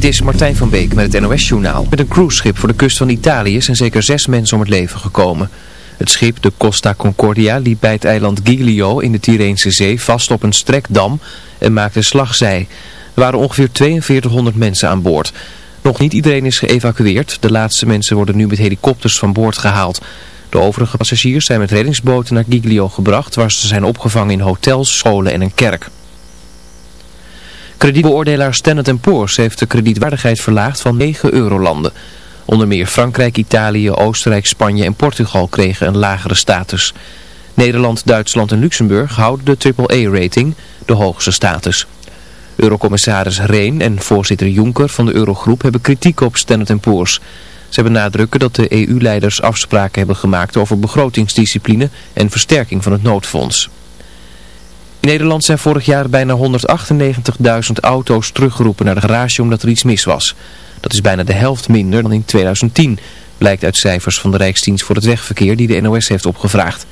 Dit is Martijn van Beek met het NOS-journaal. Met een cruiseschip voor de kust van Italië zijn zeker zes mensen om het leven gekomen. Het schip, de Costa Concordia, liep bij het eiland Giglio in de Tireense zee vast op een strekdam en maakte slagzij. Er waren ongeveer 4200 mensen aan boord. Nog niet iedereen is geëvacueerd. De laatste mensen worden nu met helikopters van boord gehaald. De overige passagiers zijn met reddingsboten naar Giglio gebracht, waar ze zijn opgevangen in hotels, scholen en een kerk. Kredietbeoordelaar Standard Poor's heeft de kredietwaardigheid verlaagd van 9 eurolanden. Onder meer Frankrijk, Italië, Oostenrijk, Spanje en Portugal kregen een lagere status. Nederland, Duitsland en Luxemburg houden de triple-E-rating, de hoogste status. Eurocommissaris Reen en voorzitter Juncker van de Eurogroep hebben kritiek op Standard Poor's. Ze benadrukken dat de EU-leiders afspraken hebben gemaakt over begrotingsdiscipline en versterking van het noodfonds. In Nederland zijn vorig jaar bijna 198.000 auto's teruggeroepen naar de garage omdat er iets mis was. Dat is bijna de helft minder dan in 2010, blijkt uit cijfers van de Rijksdienst voor het Wegverkeer die de NOS heeft opgevraagd.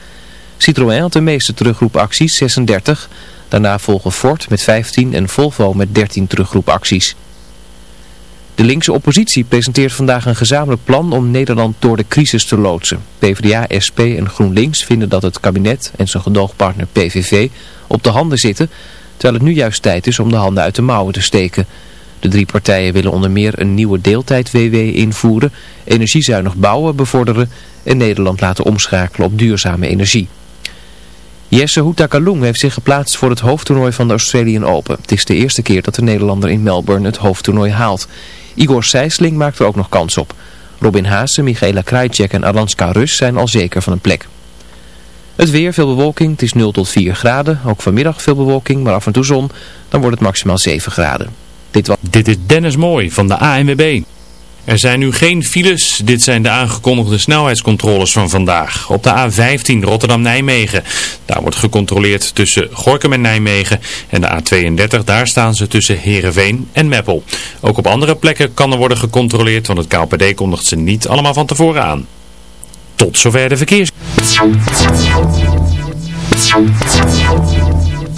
Citroën had de meeste terugroepacties, 36. Daarna volgen Ford met 15 en Volvo met 13 terugroepacties. De linkse oppositie presenteert vandaag een gezamenlijk plan om Nederland door de crisis te loodsen. PvdA, SP en GroenLinks vinden dat het kabinet en zijn gedoogpartner PVV op de handen zitten, terwijl het nu juist tijd is om de handen uit de mouwen te steken. De drie partijen willen onder meer een nieuwe deeltijd-WW invoeren, energiezuinig bouwen bevorderen en Nederland laten omschakelen op duurzame energie. Jesse Kalung heeft zich geplaatst voor het hoofdtoernooi van de Australian Open. Het is de eerste keer dat de Nederlander in Melbourne het hoofdtoernooi haalt. Igor Sijsling maakt er ook nog kans op. Robin Haase, Michaela Krajcek en Aranska Rus zijn al zeker van een plek. Het weer, veel bewolking, het is 0 tot 4 graden. Ook vanmiddag veel bewolking, maar af en toe zon. Dan wordt het maximaal 7 graden. Dit, was... Dit is Dennis Mooi van de ANWB. Er zijn nu geen files. Dit zijn de aangekondigde snelheidscontroles van vandaag. Op de A15 Rotterdam-Nijmegen. Daar wordt gecontroleerd tussen Gorkum en Nijmegen. En de A32, daar staan ze tussen Heerenveen en Meppel. Ook op andere plekken kan er worden gecontroleerd, want het KPD kondigt ze niet allemaal van tevoren aan. Tot zover de verkeers.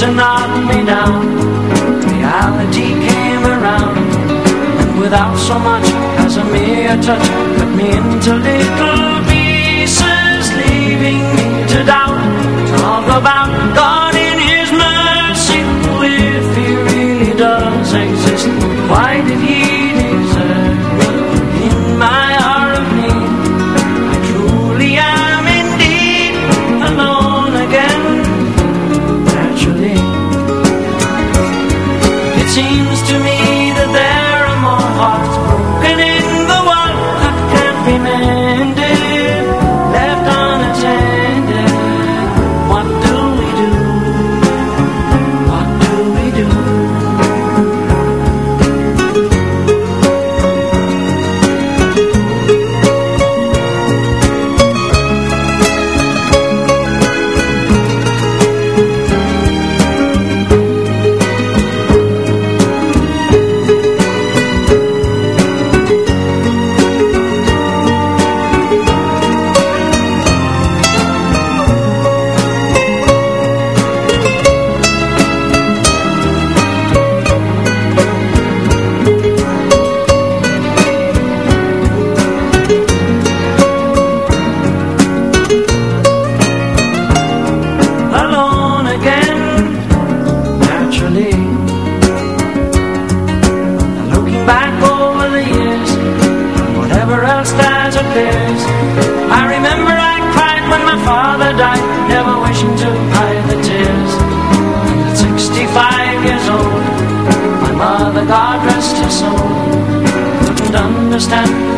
to knock me down. Reality came around, and without so much as a mere touch, put me into little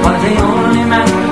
But the only man?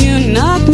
you knock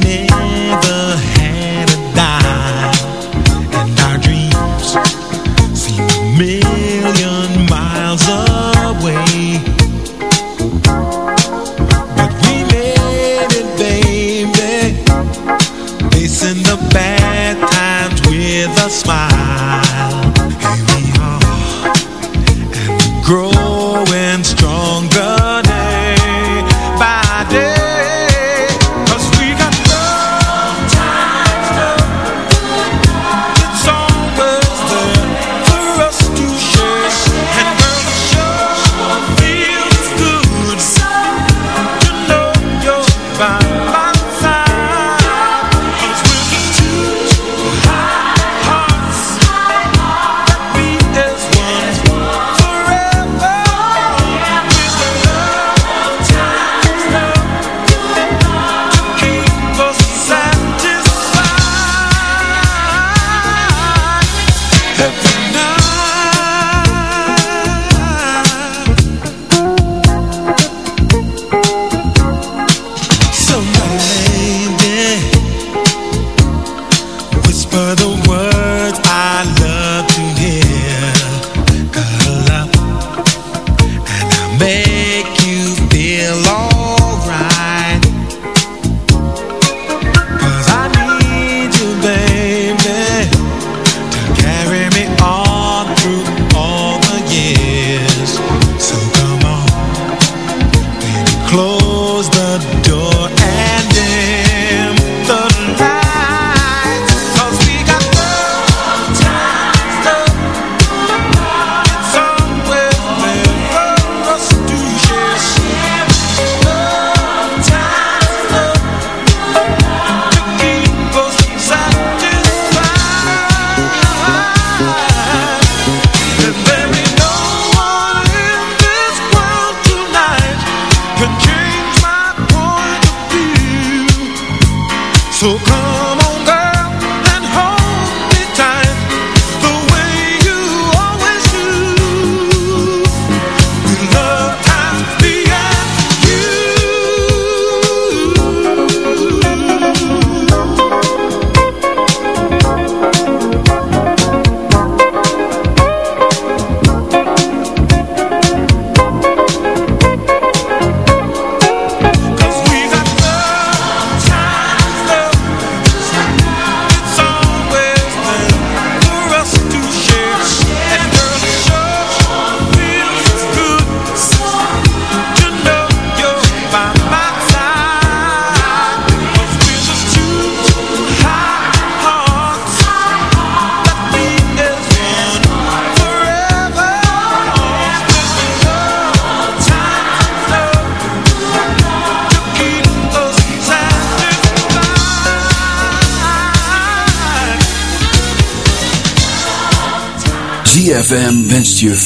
never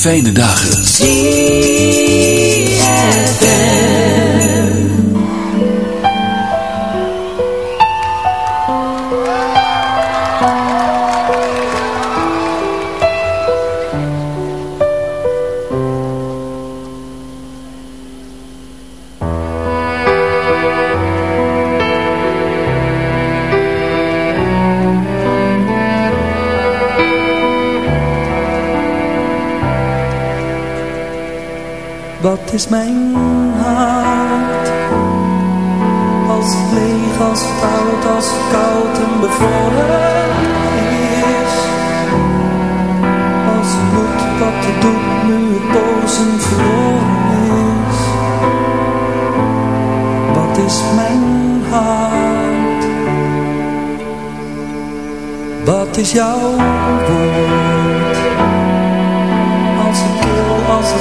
Fijne dagen. Wat is mijn hart? Als leeg, als oud, als koud en bevroren is. Als bloed wat het doet nu het bozen verloren is. Wat is mijn hart? Wat is jouw woord?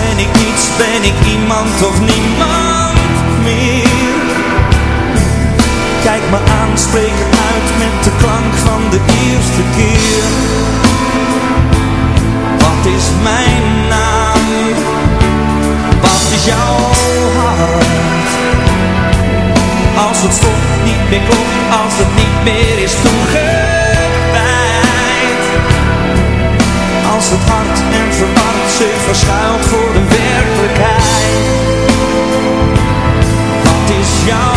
ben ik iets? ben ik iemand of niemand meer. Kijk me aan, spreek uit met de klank van de eerste keer. Wat is mijn naam? Wat is jouw hart? Als het stof niet meer klopt, als het niet meer is toegewijd. Als het hart en verwacht zich verschuilt voor de werkelijkheid. Wat is jouw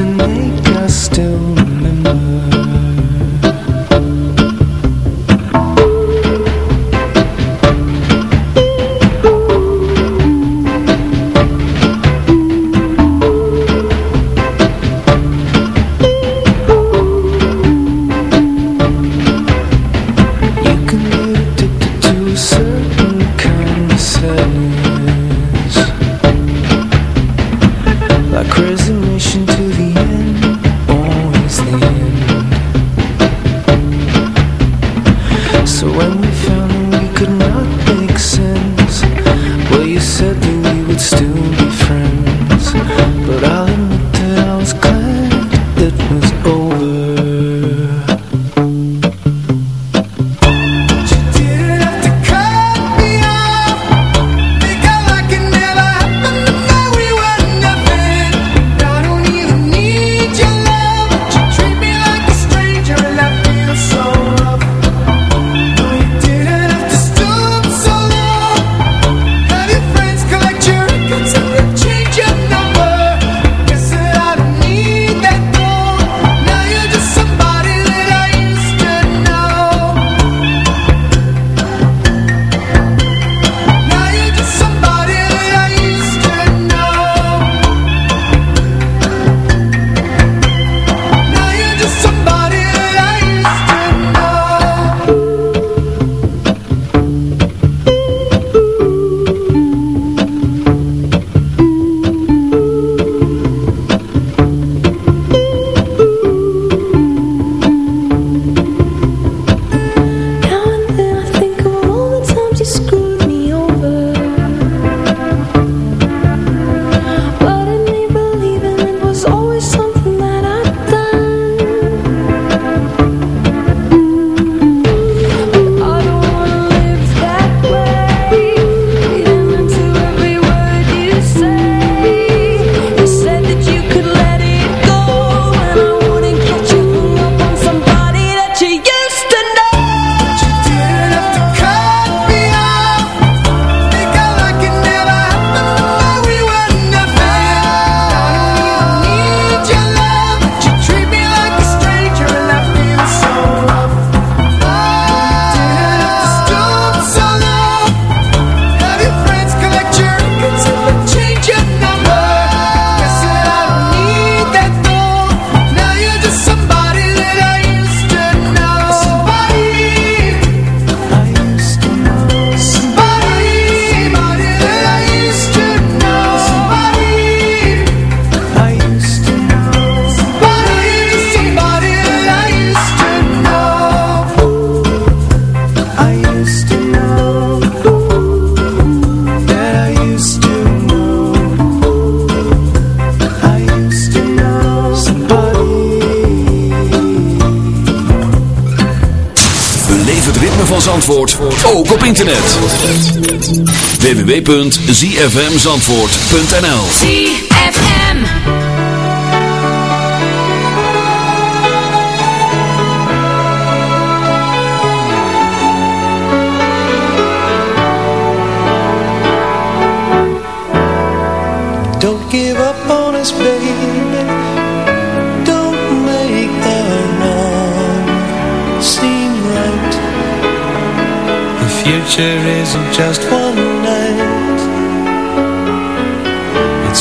içinde www.zfmzandvoort.nl Don't give up Don't make future isn't just one night.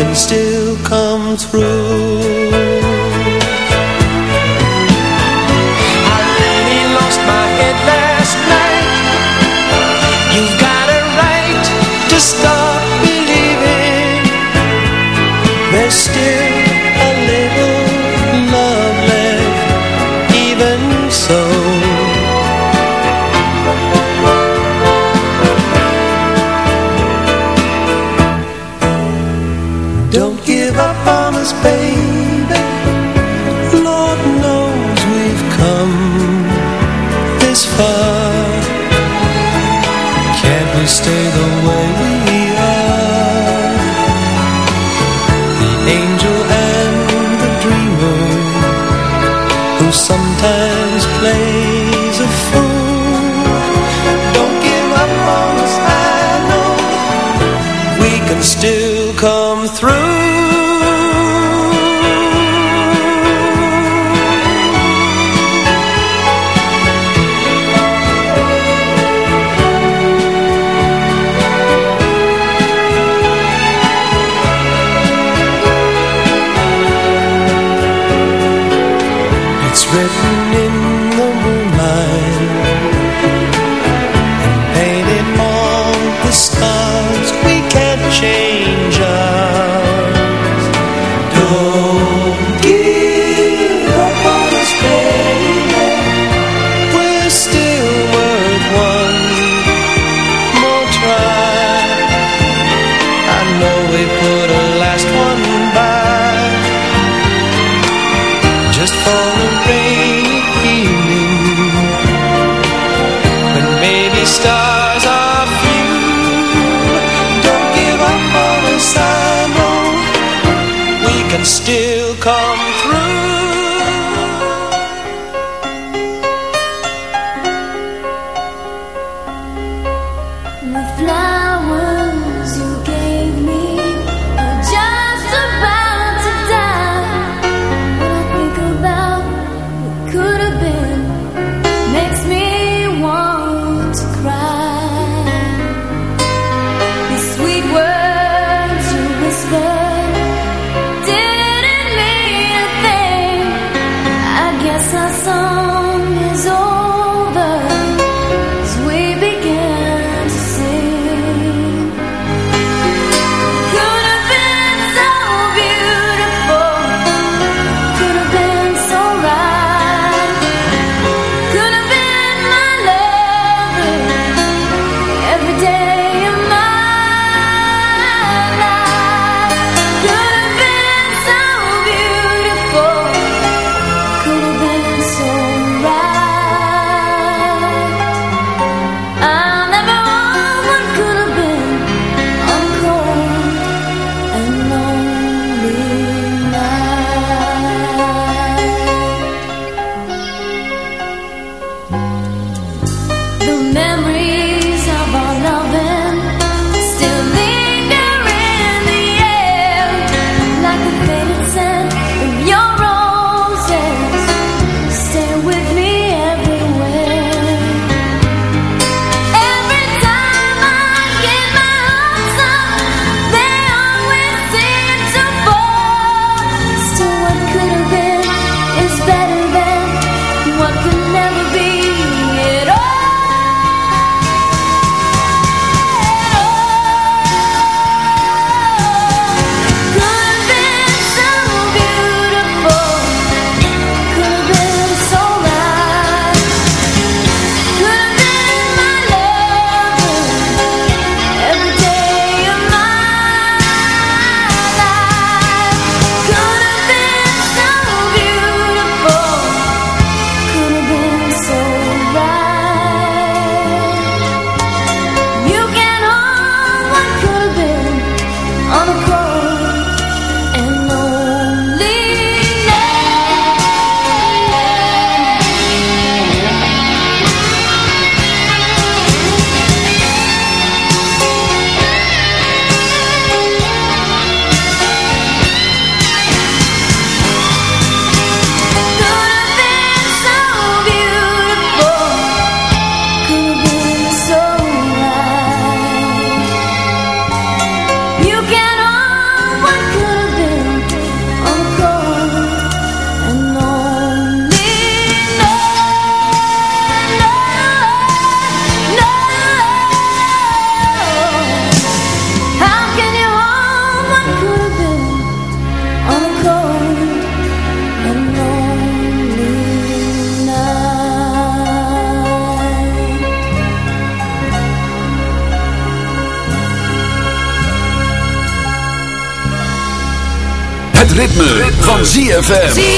can still come through I really lost my head last night You've got a right to stop believing There's still come through ZFM.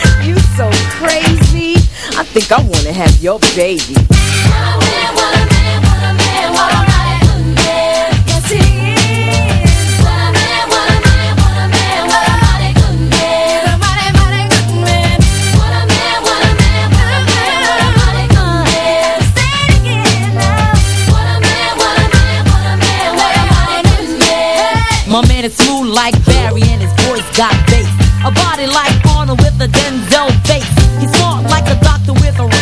think I wanna have your baby. What a man, what a man, what a man, what a good man. Yes, he is. What a man, what a man, what a man, what a good man. good man. What a man, what a man, what a man, what a good man. Say it again now. What a man, what a man, what a man, what a good man. My man is smooth like Barry and his voice got bass. A body like Arnold with a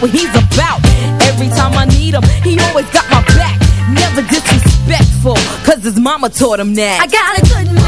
what he's about. Every time I need him, he always got my back. Never disrespectful, cause his mama taught him that. I got a good man.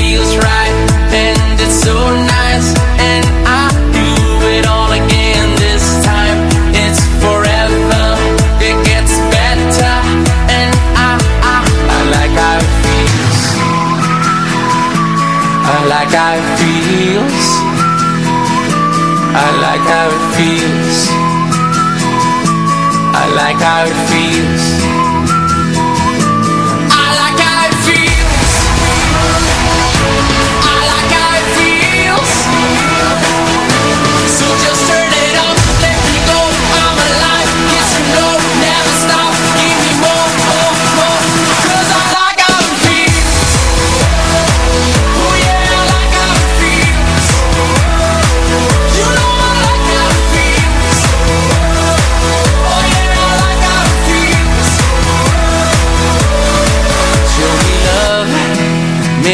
out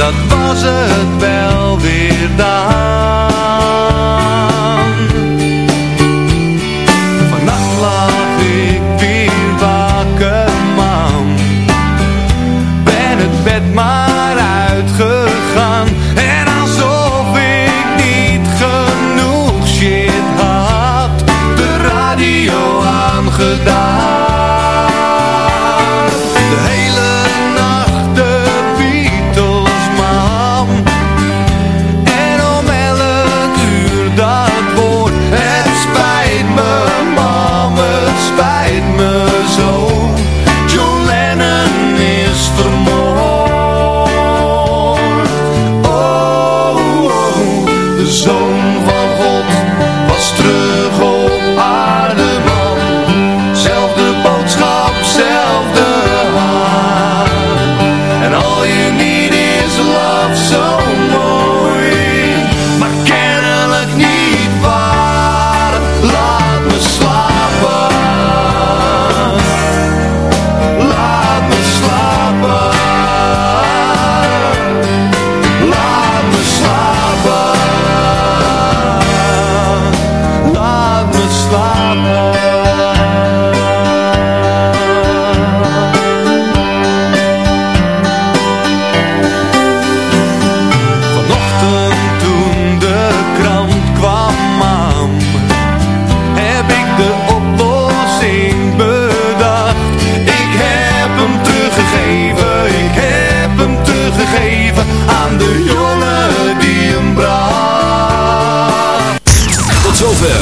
dat was het wel weer dan. Vannacht lag ik weer wakker man, ben het bed maar